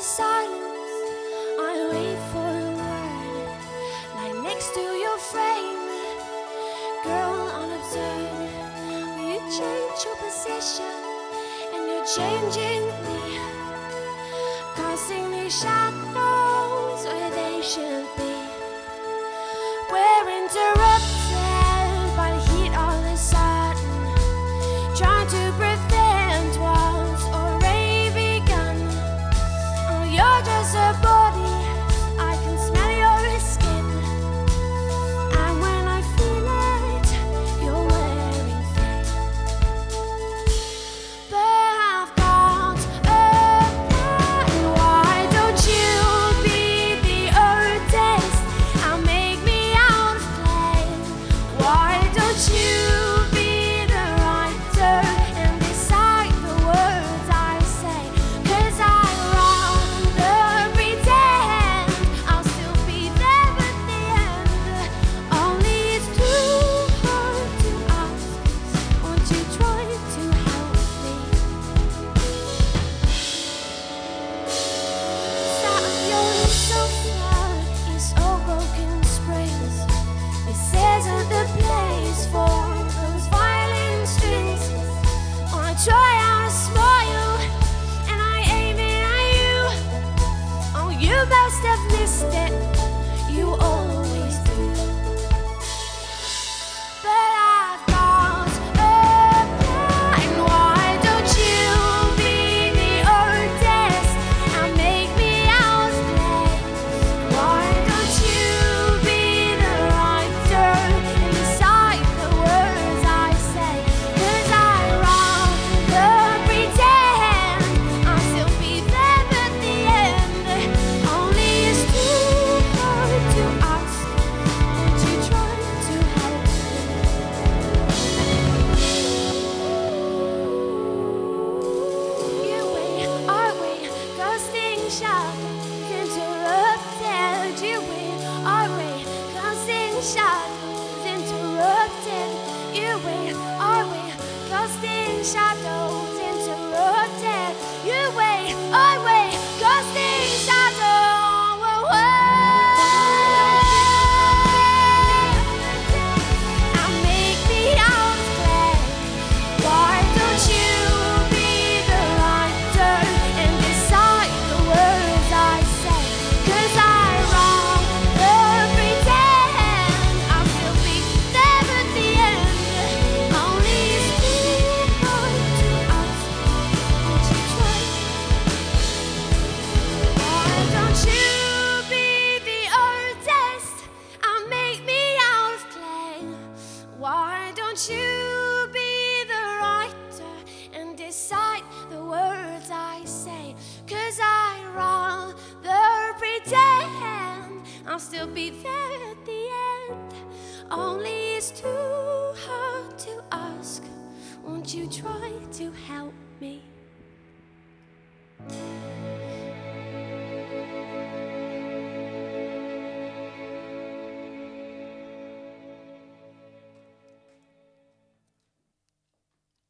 sorry. change your position and you're changing me, causing me shadows where they should be. We're interrupted. you must have missed it. You always. shadow. you be the writer and decide the words I say. Cause I rather pretend I'll still be there at the end. Only it's too hard to ask. Won't you try to help me?